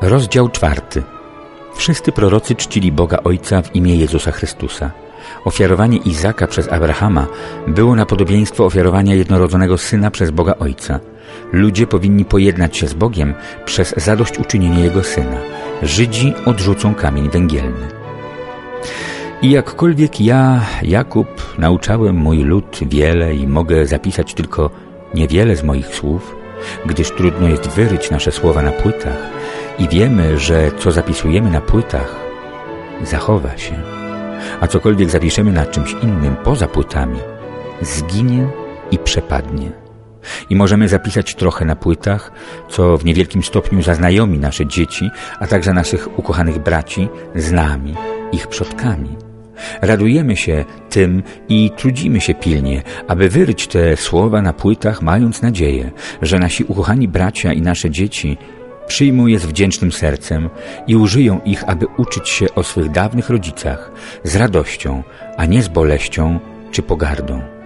Rozdział czwarty. Wszyscy prorocy czcili Boga Ojca w imię Jezusa Chrystusa. Ofiarowanie Izaka przez Abrahama było na podobieństwo ofiarowania jednorodzonego Syna przez Boga Ojca. Ludzie powinni pojednać się z Bogiem przez zadośćuczynienie Jego Syna. Żydzi odrzucą kamień węgielny. I jakkolwiek ja, Jakub, nauczałem mój lud wiele i mogę zapisać tylko niewiele z moich słów, gdyż trudno jest wyryć nasze słowa na płytach i wiemy, że co zapisujemy na płytach zachowa się, a cokolwiek zapiszemy na czymś innym poza płytami zginie i przepadnie. I możemy zapisać trochę na płytach, co w niewielkim stopniu zaznajomi nasze dzieci, a także naszych ukochanych braci z nami, ich przodkami. Radujemy się tym i trudzimy się pilnie, aby wyryć te słowa na płytach, mając nadzieję, że nasi ukochani bracia i nasze dzieci przyjmą je z wdzięcznym sercem i użyją ich, aby uczyć się o swych dawnych rodzicach z radością, a nie z boleścią czy pogardą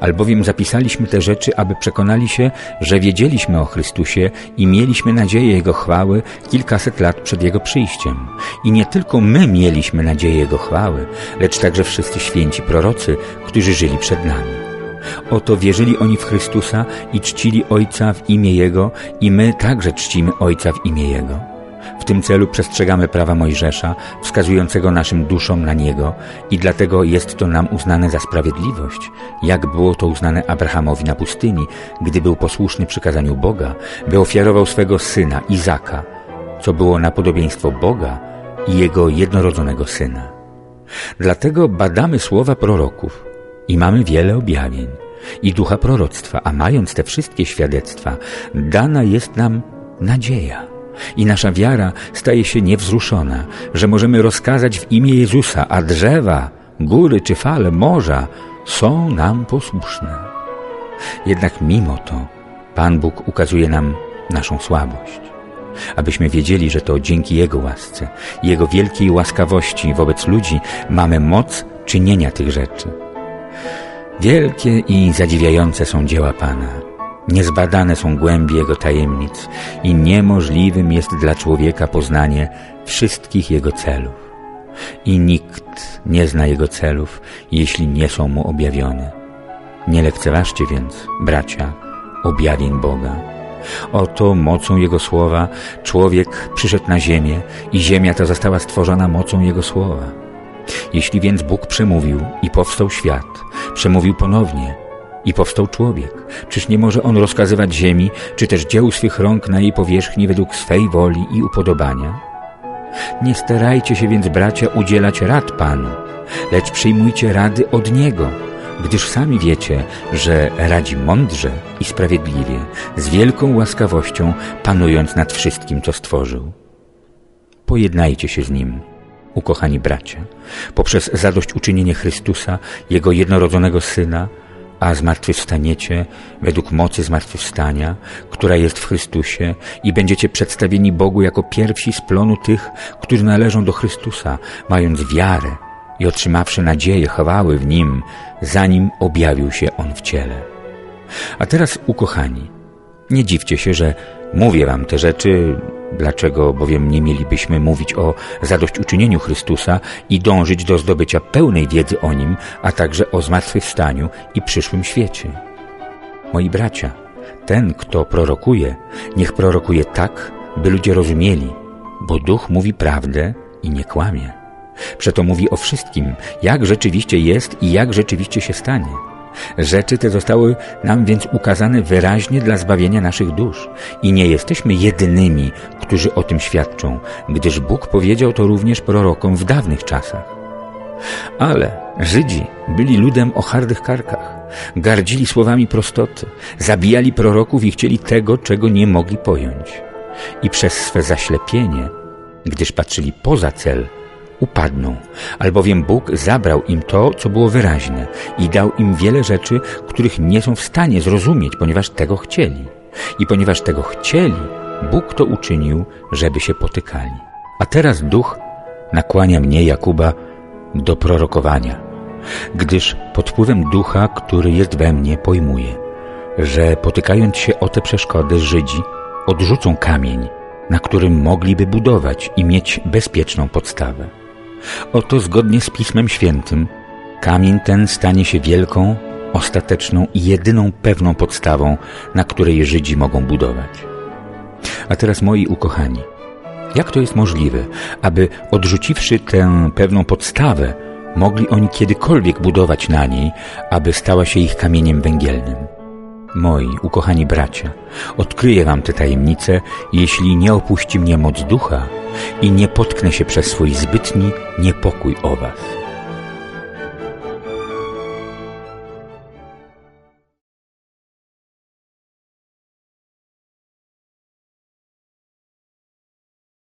albowiem zapisaliśmy te rzeczy, aby przekonali się, że wiedzieliśmy o Chrystusie i mieliśmy nadzieję Jego chwały kilkaset lat przed Jego przyjściem. I nie tylko my mieliśmy nadzieję Jego chwały, lecz także wszyscy święci prorocy, którzy żyli przed nami. Oto wierzyli oni w Chrystusa i czcili Ojca w imię Jego i my także czcimy Ojca w imię Jego. W tym celu przestrzegamy prawa Mojżesza, wskazującego naszym duszom na Niego i dlatego jest to nam uznane za sprawiedliwość, jak było to uznane Abrahamowi na pustyni, gdy był posłuszny przykazaniu Boga, by ofiarował swego syna Izaka, co było na podobieństwo Boga i Jego jednorodzonego Syna. Dlatego badamy słowa proroków i mamy wiele objawień i ducha proroctwa, a mając te wszystkie świadectwa, dana jest nam nadzieja. I nasza wiara staje się niewzruszona, że możemy rozkazać w imię Jezusa, a drzewa, góry czy fale morza są nam posłuszne. Jednak mimo to Pan Bóg ukazuje nam naszą słabość, abyśmy wiedzieli, że to dzięki Jego łasce, Jego wielkiej łaskawości wobec ludzi mamy moc czynienia tych rzeczy. Wielkie i zadziwiające są dzieła Pana – Niezbadane są głębie Jego tajemnic i niemożliwym jest dla człowieka poznanie wszystkich Jego celów. I nikt nie zna Jego celów, jeśli nie są Mu objawione. Nie lekceważcie więc, bracia, objawień Boga. Oto mocą Jego słowa człowiek przyszedł na ziemię i ziemia ta została stworzona mocą Jego słowa. Jeśli więc Bóg przemówił i powstał świat, przemówił ponownie, i powstał człowiek. Czyż nie może on rozkazywać ziemi, czy też dzieł swych rąk na jej powierzchni według swej woli i upodobania? Nie starajcie się więc, bracia, udzielać rad Panu, lecz przyjmujcie rady od Niego, gdyż sami wiecie, że radzi mądrze i sprawiedliwie, z wielką łaskawością, panując nad wszystkim, co stworzył. Pojednajcie się z Nim, ukochani bracia, poprzez zadośćuczynienie Chrystusa, Jego jednorodzonego Syna, a zmartwychwstaniecie według mocy zmartwychwstania, która jest w Chrystusie i będziecie przedstawieni Bogu jako pierwsi z plonu tych, którzy należą do Chrystusa, mając wiarę i otrzymawszy nadzieję chwały w Nim, zanim objawił się On w ciele. A teraz, ukochani, nie dziwcie się, że mówię wam te rzeczy Dlaczego bowiem nie mielibyśmy mówić o zadośćuczynieniu Chrystusa i dążyć do zdobycia pełnej wiedzy o Nim, a także o zmartwychwstaniu i przyszłym świecie? Moi bracia, ten, kto prorokuje, niech prorokuje tak, by ludzie rozumieli, bo Duch mówi prawdę i nie kłamie. Przeto mówi o wszystkim, jak rzeczywiście jest i jak rzeczywiście się stanie. Rzeczy te zostały nam więc ukazane wyraźnie dla zbawienia naszych dusz i nie jesteśmy jedynymi, którzy o tym świadczą, gdyż Bóg powiedział to również prorokom w dawnych czasach. Ale Żydzi byli ludem o hardych karkach, gardzili słowami prostoty, zabijali proroków i chcieli tego, czego nie mogli pojąć. I przez swe zaślepienie, gdyż patrzyli poza cel, upadną, albowiem Bóg zabrał im to, co było wyraźne i dał im wiele rzeczy, których nie są w stanie zrozumieć, ponieważ tego chcieli. I ponieważ tego chcieli, Bóg to uczynił, żeby się potykali. A teraz duch nakłania mnie, Jakuba, do prorokowania, gdyż pod wpływem ducha, który jest we mnie, pojmuję, że potykając się o te przeszkody Żydzi odrzucą kamień na którym mogliby budować i mieć bezpieczną podstawę. Oto zgodnie z Pismem Świętym kamień ten stanie się wielką, ostateczną i jedyną pewną podstawą, na której Żydzi mogą budować. A teraz moi ukochani, jak to jest możliwe, aby odrzuciwszy tę pewną podstawę, mogli oni kiedykolwiek budować na niej, aby stała się ich kamieniem węgielnym? Moi ukochani bracia, odkryję wam tę tajemnicę, jeśli nie opuści mnie moc ducha i nie potknę się przez swój zbytni niepokój o was.